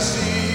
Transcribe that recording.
see.